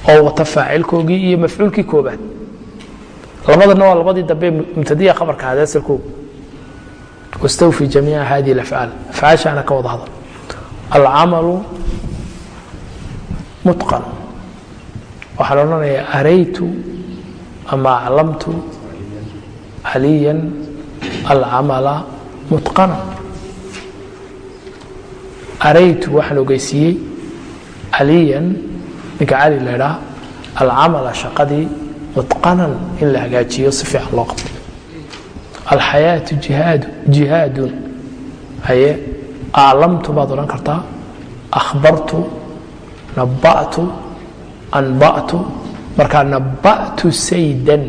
oo wata faacilkoogii iyo mafcuulkii koobaad labadana waa labadii dambe mubtadiya khabarka ahad wastawfi jamiica hadihi alafcaal afcaashaana ka wada hadal alcamalu mutqan waxaa la odhanayaa araytu ama aclamtu caliyan alcamala mutqana araytu waxaan ogeysiiyey caliyan ninka cali la ydhaa alcamala shaqadii mutqanan in la hagaajiyo si fiican loo qabto alxayaatu jihaadun haye aclamtu baad odhan kartaa akhbartu nabatu anbatu markaa nabatu saydan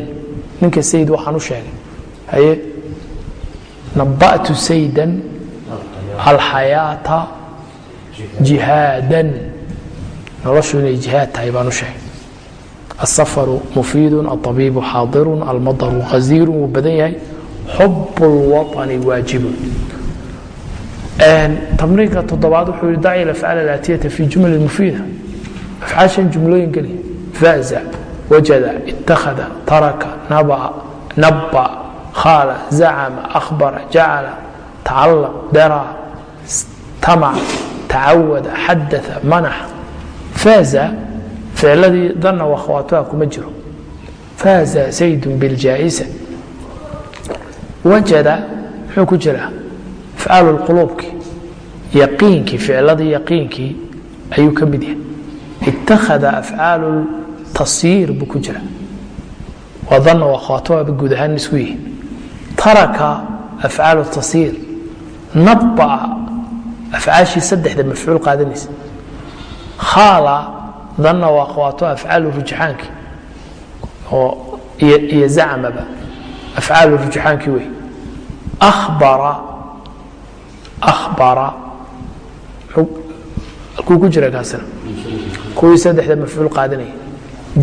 ninka sayd waxaan u sheegay haye nabatu saydan alxayaata jihaadan noloshu inay jihaad tahay baan u sheegay asafaru mufiidu aطabiibu xaadiru almadaru haziiru wuu badan yahay xub اlwaطni waajibun tamriinka toddobaad wuxuu yihi daci afcaal alaatiyata fi juml mufiida. Afcaashan jumlooyin geli faza wajada ittakhada taraka naba khaala zacama akhbara jacala tacalam dara tamac tacawada xadaa manaxa faaza ficladii danna wakhawaatuha kuma jiro. Faaza saydun biljaa'isa wajada muxuu ku jiraa afcaalu lquluubkii yaqiinkii ficladii yaqiinkii ayuu ka mid yahay. Ittakhada afcaalu tasyiir buu ku jira waa danna wakhawaatuhaba guud ahaan isku yihiin. Taraka afcaalu tasyiir nabaa afcaashii saddexda mafcuul qaadanaysa. Khaala danna waa khawaato afcaalu rujxaankii oo iyo zacmaba afcaalu rujxaankii wey. Ahbara ahbara halkuu ku jira kaasina. Kuwii saddexda mafcuul qaadanaya.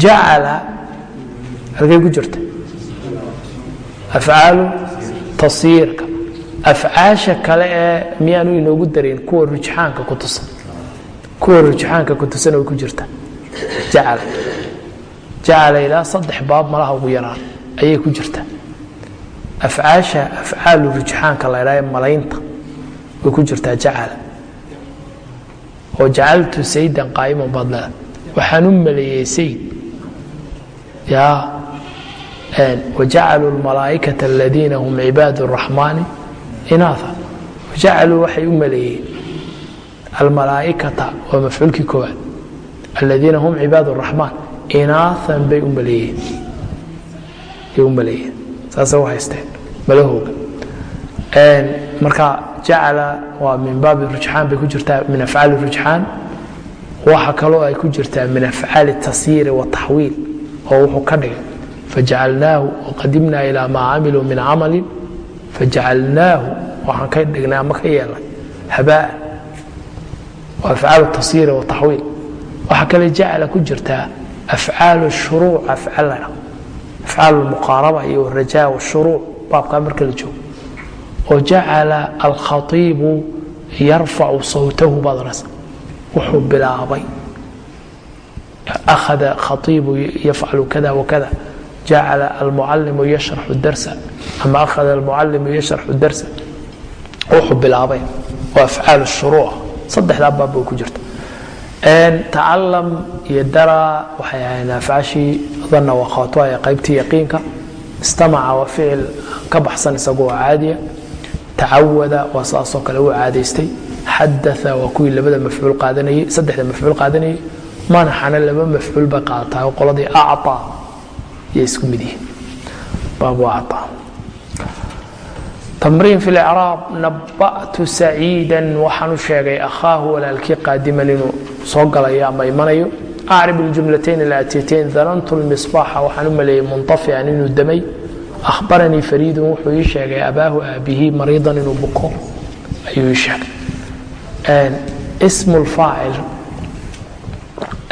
Jacala halkay ku jirta. Afcaalu tasyiirka afcaasha kale ee miyaanu inoogu darin kuwa rujxaanka ku tusan. Kuwa rujxaanka ku tusan way ku jirta. Jacala. Jacala ilaa saddex baab malaha ugu yaraan ayay ku jirta afcaasha afcaalu rujxaanka la idhaaha malaynta way ku jirtaa jacala. oo jacaltu saydan qaa'ima badlaa waxaan u maleeyey sayid yaa wajacaluu lmalaa'ikata aladiina hum cibaadu raxmaani inaaa wajacaluu waxay u maleeyeen almalaa'ikata waa mafcuulkii koowaad. Aladiina hum cibaadu raxmaan inaaan bay u maleeyeen saasay u haysteen. Malahooga. Marka jacala waa min baabi rujxaan bay ku jirtaa min afcaali rujxaan. Waxa kaloo ay ku jirtaa min afcaali tasyiiri wataxwiil oo wuxuu ka dhigay fajacalnaahu waqadimna ilaa maa camiluu min camalin. Fajacalnaahu waxaan ka dhignay ama ka yeelnay habaan waa afcaal tasyiiri wataxwiil waxaa kale jacala ku jirtaa afcaal shuruuc afcaal afcaal muqaaraba iyo rajaa washuruuc baabkaa marka la joogo. Oo jacala alkhaiibu yarfacu sawtahu baad oranaysa wuxuu bilaabay. Akhada khaiibu yafcalu kada wakada jacala almucalimu yashraxu darsa ama akhada almucalimu yashraxu darsa wuxuu bilaabay. Waa afcaal shuruuc. Saddexdaa baabba ku jirta tacalam iyo dara waxay ahayn afcaashii danna waa khawato ee qaybtii yaqiinka. Istamaca waa ficil ka baxsan isagoo caadiya. Tacawada waa saasoo kale u caadaystay. Xadaa waa kuwii labada mafcuul qaadanayey saddexda mafcuul qaadanayey manaxana laba mafcuul bay qaadataa qoladii acaa iyo isku mid yihiin. Baabu acaa tamriin fi licraab naba'tu saciida waxaan u sheegay akhaahu walaalkii qaadiman inuu soo galayo ama imanayo. Acrib iljumlatayn alaatiyatayn danantu lmisbaaxa waxaan u maleeyey muntafican inuu damay. Ahbaranii fariidun wuxuu ii sheegay abaahu aabihii mariidan inuu buko ayuu ii sheegay. Ismu lfaacil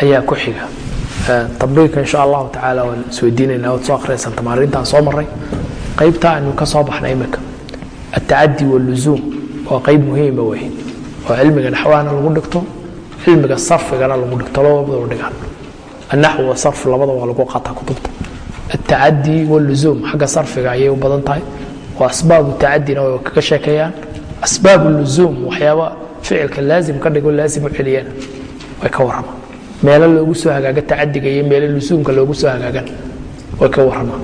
ayaa ku xiga. Tabriirka insha allahu tacaala waan isweydiinayna waad soo akhriyaysan tamaarintaan soo maray qaybta aynu ka soo baxnay imika altacadi waluzuum waa qayb muhiima wey oo cilmiga naxwahana lagu dhigto cilmiga sarfigana lagu dhigto labadaba dhigaan. annaxw wasarf labada waa lagu qataa kutubta. altacadi waluzuum xagga sarfiga ayay u badan tahay. oo asbaabu tacadina way kaga sheekeeyaan. asbaab luzuum waxyaaba ficilka laazim ka dhigo laazim u celiyana way ka waramaan meelo loogu soo hagaaga tacadiga iyo meelo lusuumka loogu soo hagaagan way ka waramaan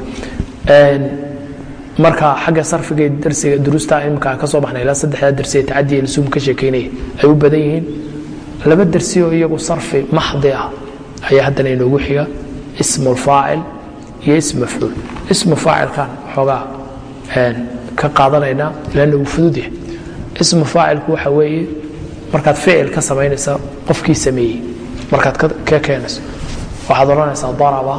marka xagga sarfiga darsiga duruusta imika ka soo baxnay ilaa saddexdaa darsi ee tacadi iyo lusuum ka sheekeynaya ay u badan yihiin. Laba darsi oo iyagu sarfi maxdi ah ayaa haddana inoogu xiga. Ismu lfaacil iyo ism mafcuul. Ismu faacilkan xoogaa ka qaadanaynaa lanna wuu fudud yahay. Ismu faacilku waxa weeye markaad ficil ka samaynaysa qofkii sameeyey. Markaad ka keenayso. Waxaad odhanaysaa daraba.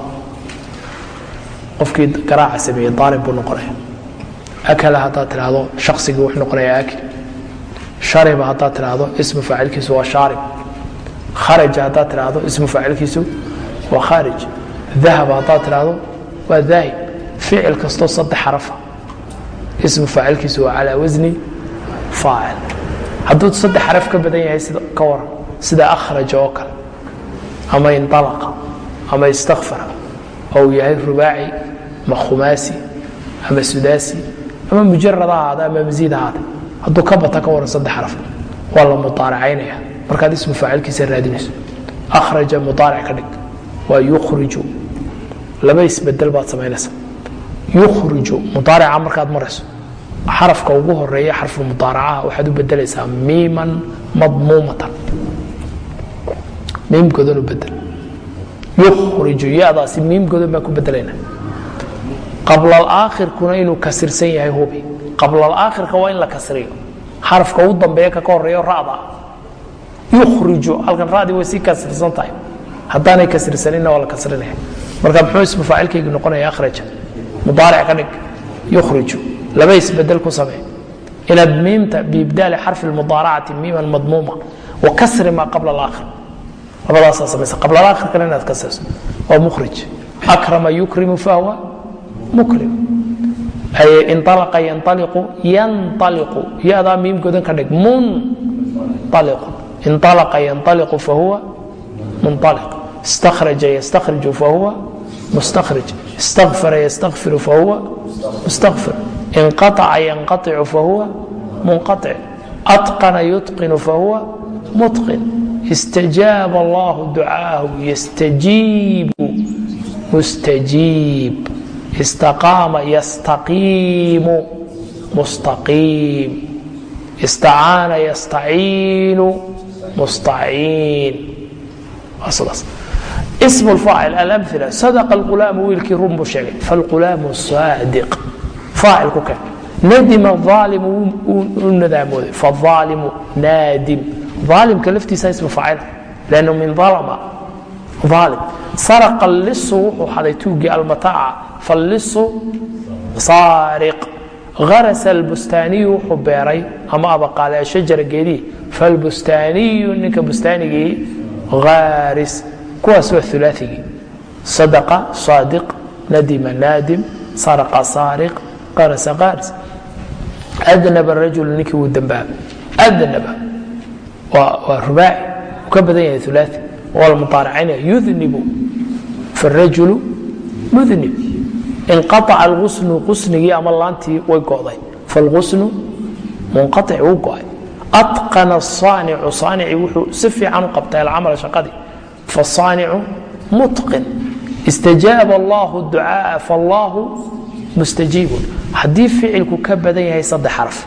Qofkii garaaca sameeyey daalib buu noqonaya akala haddaad tidhaahdo shaksigii wuxuu noqonayaa akil shariba haddaad tidhaahdo ismu faacilkiisu waa shaarib kharaja haddaad tidhaahdo ismu faacilkiisu waa khaarij dahaba haddaad tidhaahdo waa daahib ficil kastoo saddex xarafa ismu faacilkiisu waa calaa wasni faacil hadduu saddex xaraf ka badan yahay sida ka waran sida akhraja oo kale ama inalaqa ama istakfara oo uu yahay rubaaci ama khumaasi ama sudaasi ama mujarad ha ahaada ama masiid ahaada. Hadduu ka bata ka waran saddex xaraf waa la mudaaracaynaya markaad ismu faacilkiisa raadinayso akhraja mudaaric ka dhig waa yukhriju laba isbeddel baad samaynaysa. Yukhriju mudaarica markaad marayso xarafka ugu horreeya xarfu mudaaracaha waxaad u bedelaysaa miiman madmuumatan. Miim godan u bedel yukhriju yadaasi miim godan baan ku bedelayna qablalaakhirkuna inuu kasirsan yahay hubi. Qablalaakhirka waa in la kasriyo. Xarafka ugu dambeeya ka ka horeeyo ra'da. Yukhriju. Halkan ra'dii way sii kasirsan tahay. Haddaanay kasirsaninna waa la kasrinaya marka muxuu ismu faacilkaygu noqonaya akhraja mudaaric ka dhig. Yukhriju. Laba isbeddel ku samee. Inaad miimta biibdaali xarfi mudaaracati miiman madmuuma. Wa kasri maa qabla alaakhir labadaasaa samaysa. Qabla alaakhirkana inaad kasriso waa mukhrij. Akrama yukrimu fahwa mukrim inalaqa yanaliqu yanaliqu yadaa miim godan ka dhig. Munaliqu inalaqa yanaliqu fahuwa munaliq istakhraja yastakhriju fahuwa mustakhrij. Istafara yastakfiru fahuwa mustakfir inqaaca yanqaicu fahuwa munqaic atqana yutqinu fahuwa mutqin. Istajaab allahu ducaahu yastajiibu mustajiib istaqaama yastaqiimu mustaqiim istacaana yastaciinu mustaciin ism faacil alamila sadaqa alqulaamu wiilkii run buu sheegay falqulaamu saadiq faacil ku keen nadima aalimu u nadaamooday faalimu naadim aalimka laftiisa ismu faacila lannu min alama aalim saraqa lisu wuxuu xaday tuugii almataaca fallisu saariq. Harasa albustaaniyu wuxuu beeray ama abaqaale ashajara geedii. Falbustaaniyu ninka bustaanigii haaris kuwaas waa ulaaigii sadaqa saadiq nadima naadim saraqa saariq qarasa qaaris adnaba rajul ninkii wuu dambaaba adnaba waa rubaaci uu ka badan yahay ulaai waa la yudnibu farajulu mudnib inqaaca alqusnu qusnigii ama laantii way go'day. Falqusnu munqaic wuu go'ay. Atqana asaanicu saanici wuxuu si fiican u qabtay alcamala shaqadii. Fasaanicu mutqin. Istajaaba allahu ducaaa fallaahu mustajiibun. Haddii ficilku ka badan yahay saddex xaraf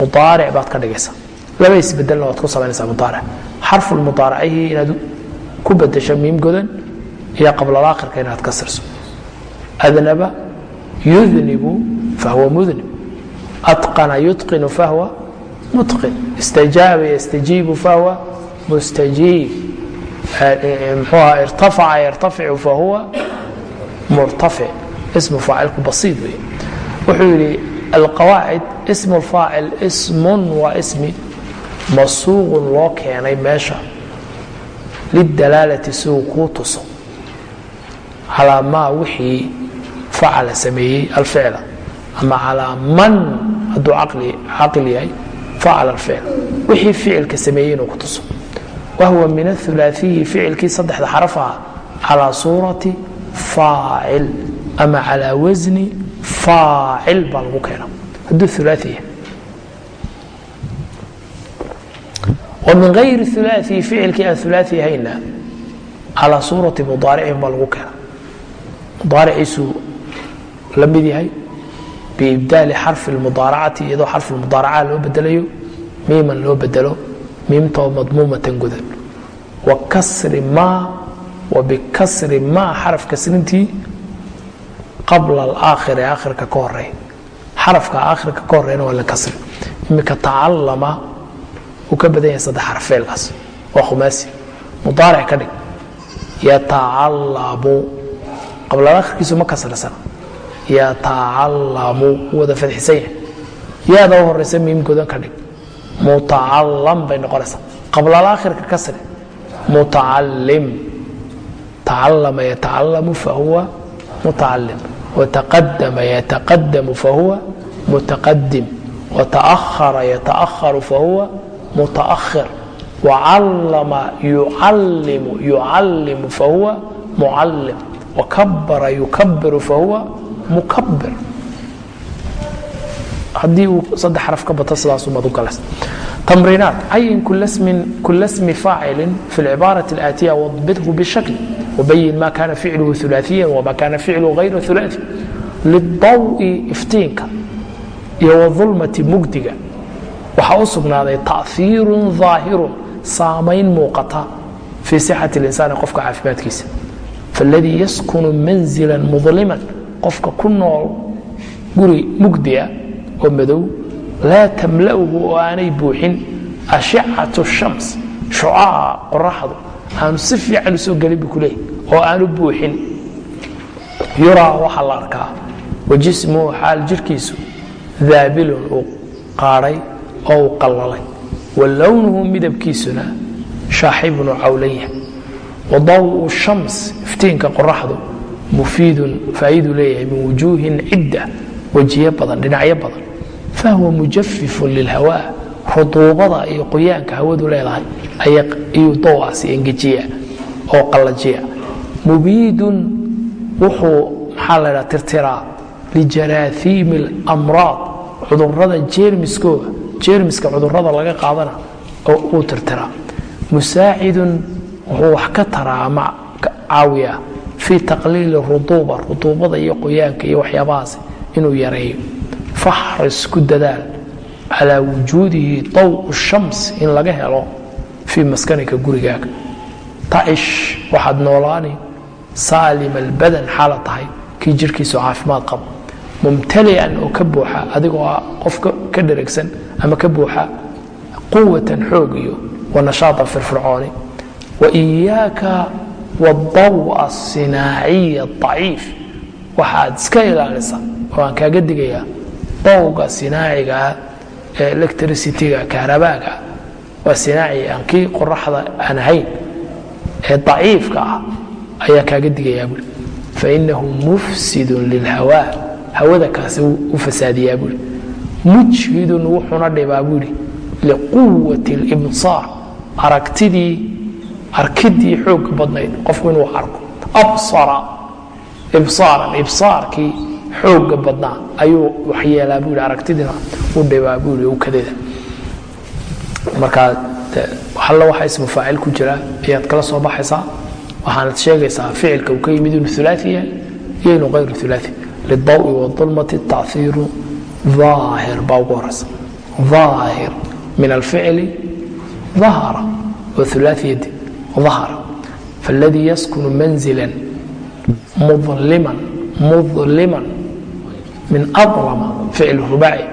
mudaaric baad ka dhigaysaa. Laba isbedelna waad ku samaynaysaa mudaaric xarfulmudaaracihii inaad ku bedesho miim godan iyo qablalakhirka inaad ka sirso adnaba yudnibu fahuwa mudnib atqana yutqinu fahuwa mutqin istajaaba yastajiibu fahuwa mustajiib mxuuha irtafaca yartaficu fahuwa murtafic ismu faacilku basiid wey wuxuu yidhi alqawaacid ismu lfaacil ismun waa ismi masuuqun loo keenay meesha lidalaalati si uu kuu tuso calaa wixii facala sameeyey alficla. Ama calaa man hadduu caqli yahay facala alficla. Wixii ficilka sameeyey inuu ku tuso. Wahwa min aulaaiyi ficilkii saddexda xaraf aha calaa suurati faacil. Ama calaa wasni faacil baa lagu keena hadduu ulaai yahay. Min ayri ulaai ficilkii aan ulaai ahayna calaa suurati mudaaricin baa lagu keena mudaariciisuu la yahay biibdaali xarfi mudaaracati iyadoo xarfi mudaaraca loo bedelayo miiman loo bedelo miimtoo madmuumatan gudan wa maa wa maa xaraf kasrintii qabla alaakhiri aakhirka ka horeey xarafka aakhirka ka horeyna waa la kasri. Imika tacallama uu ka badan yahay saddex xaraf ficilkaas waa khumaasi. Mudaaric ka dhig. Yatacallamu qabla akhirkiisu ma kasrisan yatacallamu wada fadxisan yahay. Yaada u horeysa miim godan ka dhig. Mutacallam bay noqonaysaa. Qabla alaakhirka kasri mutacallim tacallama yatacallamu fahuwa mutacallim wataqadama yataqadamu fahuwa mutaqadim wata'ahara yata'aharu fahuwa mutaakhir wacallama yucallimu yucallimu fahuwa mucallim wakabara yukabiru fahuwa mukabir haddii uu saddex xaraf ka bato sidaasumaad u galas tamriinaat cayin kula smi faacilin fi lcibaaraة اlaatiya wadbithu bishakl wabayin ma kana ficluhu ulaaiya wma kana ficluhu hayra ulaai lidawi iftiinka iyo waulmati mugdiga waxaa u sugnaaday ta'iirun ظaahirun saamayn muuqata fii sixati اlinsaani qofka caafimaadkiisa faladii yaskunu manzila mudliman qofka ku nool guri mugdia oo madow laa tamla'uhu oo aanay buuxin ashicatu shams shucaca qoraxdu aanu si fiican u soo gelin bu kuleeyahy oo aanu buuxin. Yuraa waxaa la arkaa wajismuhu xaal jirkiisu daabilun uu qaadhay oo uu qallalay wa lownuhu midabkiisuna shaaxibnu cawlanya wadawu shams iftiinka qoraxdu mufiidun faa'iiduu leeyahay min wujuuhin cidda wejiyo badan dhinacyo badan. Fahuwa mujafifun lilhawaa ruduubada iyo qoyaanka hawadu leedahay ayuu dowgaasi engejiya oo qallajiya mubiidun wuxuu maxaa la dhaa tirtiraa lijaraahiimi اlamraad cudurrada jeermiskooga jeermiska cudurrada laga qaadana oo uu tirtiraa. Musaacidun wuxuu wax ka taraa ama caawiya fii taqliili ruduuba ruduubada iyo qoyaanka iyo waxyaabahaas inuu yareeyo. Faxris ku dadaal calaa wujuudihi daw shams in laga helo fii maskanika gurigaaga. Tacish waxaad noolaani saalim albadan xaala tahay kii jirkiisu caafimaad qabo. Mumtalian oo ka buuxa adigoo qof ka dheregsan ama ka buuxa quwatan xoog iyo wanashaatan firfircooni. Waiyaaka wadawa asinaaciya aciif waxaad iska ilaalisa oo kaaga digayaa dawga sinaacigaa ee electricityga kahrabaaga waa sinaaci aan kii qoraxda aan ahayn ee daciifka ah ayaa kaaga digayaa buui fainahu mufsidun lilhawaa hawada kaasi u fasaadiyaa buui mujhidun wuxuuna dhibaa buuhi liquwati اlibsaar aragtidii arkidii xooga badnayd qofku inuu arko absara ibsaaran ibsaarkii xooga badnaa ayuu waxyeelaa buu yidhi aragtidina u dhibaa buu yidhi u kadeeda markaa alla waxaa ismu faacil ku jira ayaad kala soo baxaysaa waxaanad sheegaysaa ficilka uu ka yimid inuu ulaai yahay iyo inuu ayru ulaai lidawi waulmati taciiru aahir baa ugu horeysa aahir min alficli ahara waulaiyadi ahara faladii yaskunu manzila mudliman mudliman min adlama ficil rubaaci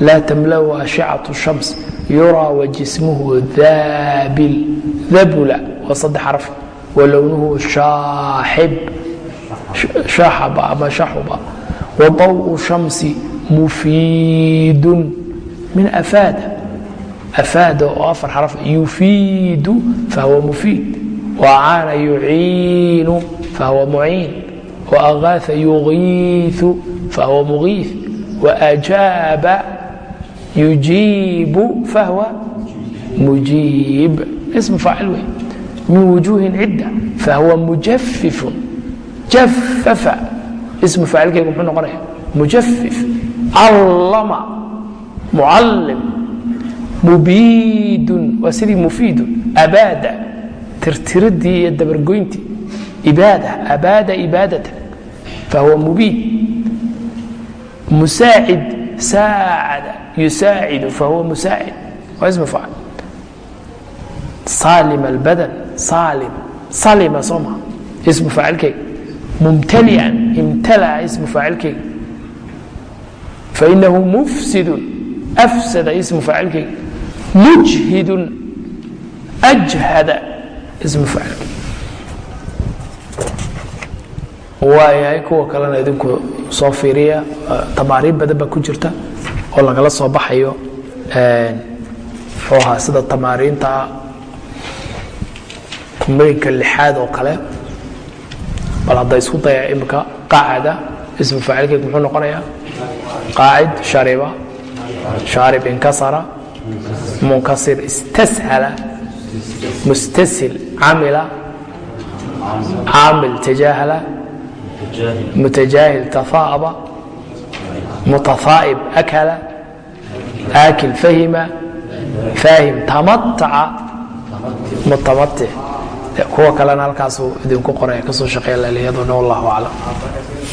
laa tamlau ashicatu shams yuraa wajismuhu daabil dabula waa saddex xaraf walownuhu shaaxib shaxaba ama shaxuba wadawu shamsi mufiidun min afaada afaada oo afar xaraf yufiidu fahuwa mufiid wacaana yuciinu fahuwa muciin waagaaa yugiiu fahuwa mugiif waajaaba yujiibu fahwa mujiib ism faacil wey min wujuuhin cidda fahuwa mujafifun jafafa ismu faacilkaygu muxuu noqonaya mujafif callama mucallim mubiidun waa sidii mufiidun abaada tirtiridii iyo dabargoyntii ibaada abaada ibaadata fahuwa mubiid musaacid saacada yusaacidu fahuwa musaacid waa ismu faacil. Saalim albadan saalim salima soo ismu faacilkayga mumtalian imtalaa ismu faacilkayga fainahu mufsidun afsada ismu faacilkayga mujhidun ajhada ismu faacilkayga waayahay kuwa kalena idinku soo fiiriya tamaariin badan baa ku jirta oo lagala soo baxayo muxuu ahaa sida tamaariinta kumooyinka lixaad oo kale bal hadda isku daya imika qaacada ismu faacilkeed muxuu noqonayaa qaacid shariba shaarib inkasara munkasir istashala mustasil camila caamil tajahala mutajaahil tafaaba mutafaa'ib akala aakil fahima faahim tamataca mutamatic kuwa kalena halkaasuu idinku qoraya ka soo shaqeeya laliyaduna wallahu aclam